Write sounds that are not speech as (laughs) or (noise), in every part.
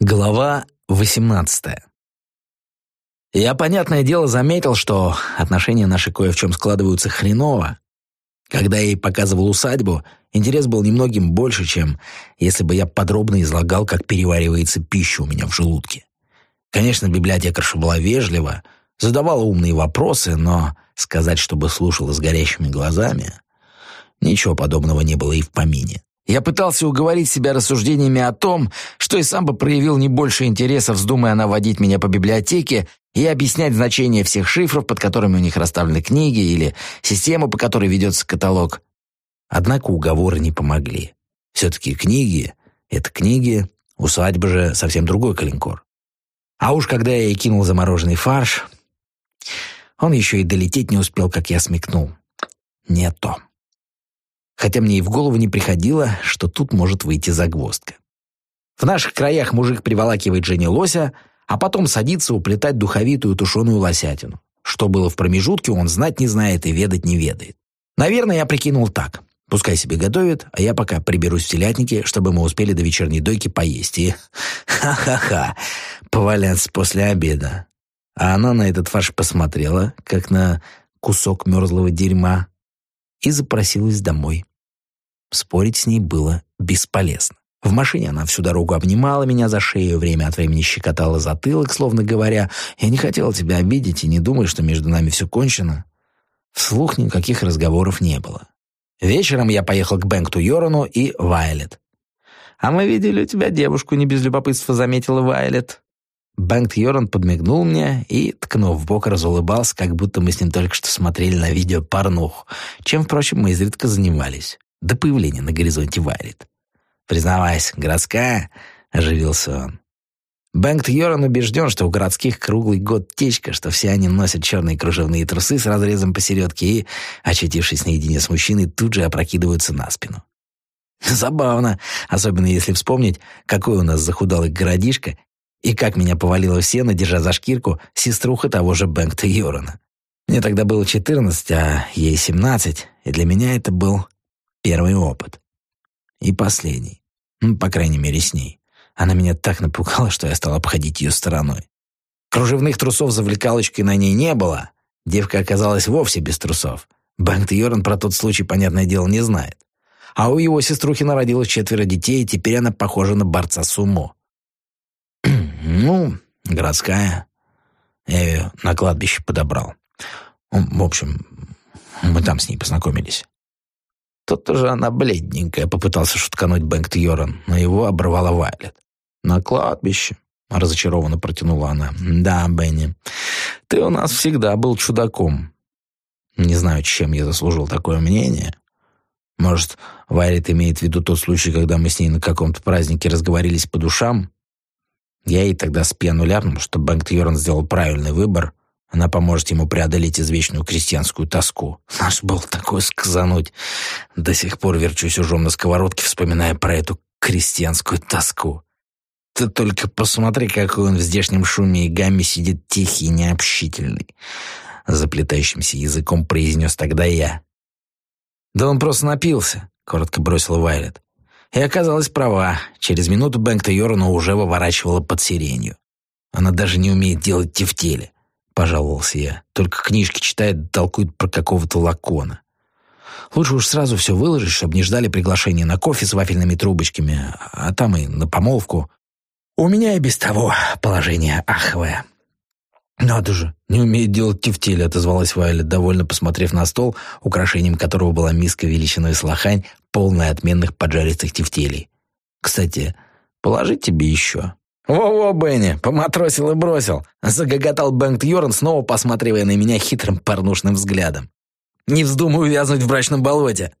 Глава 18 Я, понятное дело, заметил, что отношения наши кое в чем складываются хреново. Когда я ей показывал усадьбу, интерес был немногим больше, чем если бы я подробно излагал, как переваривается пища у меня в желудке. Конечно, библиотекарша была вежлива, задавала умные вопросы, но сказать, чтобы слушала с горящими глазами, ничего подобного не было и в помине. Я пытался уговорить себя рассуждениями о том, что и сам бы проявил не больше интереса, вздумая наводить меня по библиотеке и объяснять значение всех шифров, под которыми у них расставлены книги, или систему, по которой ведется каталог. Однако уговоры не помогли. Все-таки книги — это книги, усадьба же совсем другой калинкор. А уж когда я ей кинул замороженный фарш, он еще и долететь не успел, как я смекнул. Не то хотя мне и в голову не приходило, что тут может выйти загвоздка. В наших краях мужик приволакивает жене лося, а потом садится уплетать духовитую тушеную лосятину. Что было в промежутке, он знать не знает и ведать не ведает. Наверное, я прикинул так. Пускай себе готовит, а я пока приберусь в телятнике, чтобы мы успели до вечерней дойки поесть. И ха-ха-ха, поваляться после обеда. А она на этот фарш посмотрела, как на кусок мерзлого дерьма, и запросилась домой. Спорить с ней было бесполезно. В машине она всю дорогу обнимала меня за шею, время от времени щекотала затылок, словно говоря, «Я не хотела тебя обидеть и не думай, что между нами все кончено». Вслух никаких разговоров не было. Вечером я поехал к Бэнкту Йорану и Вайлет. «А мы видели у тебя девушку, не без любопытства заметила Вайлет». Бэнкт Йоран подмигнул мне и, ткнув в бок, разулыбался, как будто мы с ним только что смотрели на видео порнуху, чем, впрочем, мы изредка занимались до появления на горизонте Вайлет. «Признавайся, городская?» — оживился он. Бэнкт Йоран убежден, что у городских круглый год течка, что все они носят черные кружевные трусы с разрезом посередке и, очутившись наедине с мужчиной, тут же опрокидываются на спину. (laughs) Забавно, особенно если вспомнить, какой у нас захудалый городишко и как меня повалило в сено, держа за шкирку, сеструха того же Бэнкта Йорана. Мне тогда было 14, а ей 17, и для меня это был Первый опыт. И последний. Ну, по крайней мере, с ней. Она меня так напугала, что я стал обходить ее стороной. Кружевных трусов завлекалочкой на ней не было. Девка оказалась вовсе без трусов. Бэнкт Йорн про тот случай, понятное дело, не знает. А у его сеструхи народилось четверо детей, и теперь она похожа на борца с умо. Ну, городская. Я ее на кладбище подобрал. В общем, мы там с ней познакомились. Тут же она бледненькая, попытался шуткануть Бэнкт Йоран, но его оборвала Вайлет. «На кладбище», — разочарованно протянула она. «Да, Бенни, ты у нас всегда был чудаком». Не знаю, чем я заслужил такое мнение. Может, Вайлет имеет в виду тот случай, когда мы с ней на каком-то празднике разговорились по душам? Я ей тогда с пьяну ляпнул, что Бэнкт Йоран сделал правильный выбор — она поможет ему преодолеть извечную крестьянскую тоску. Наш был такой сказануть. До сих пор верчусь ужом на сковородке, вспоминая про эту крестьянскую тоску. Ты только посмотри, какой он в здешнем шуме и гамме сидит тихий и необщительный. Заплетающимся языком произнес тогда я. «Да он просто напился», — коротко бросила Вайлет. И оказалась права. Через минуту Бэнкта Йорна уже выворачивала под сиренью. Она даже не умеет делать тефтели пожаловался я. «Только книжки читает, толкует про какого-то лакона. Лучше уж сразу все выложить, чтобы не ждали приглашения на кофе с вафельными трубочками, а там и на помолвку. У меня и без того положение аховое». «Надо же, не умеет делать тефтели», — отозвалась Вайля, довольно посмотрев на стол, украшением которого была миска величиной с лохань, полная отменных поджаристых тефтелей. «Кстати, положить тебе еще?» «Во-во, Бенни, поматросил и бросил!» — загоготал Бэнкт Йорн, снова посматривая на меня хитрым порнушным взглядом. «Не вздумай увязнуть в брачном болоте!»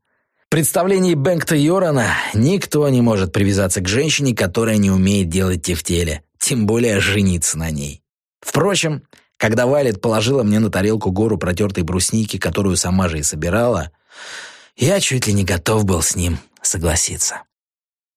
В представлении Бэнкта Йорана никто не может привязаться к женщине, которая не умеет делать тефтели, тем более жениться на ней. Впрочем, когда Вайлет положила мне на тарелку гору протертой брусники, которую сама же и собирала, я чуть ли не готов был с ним согласиться.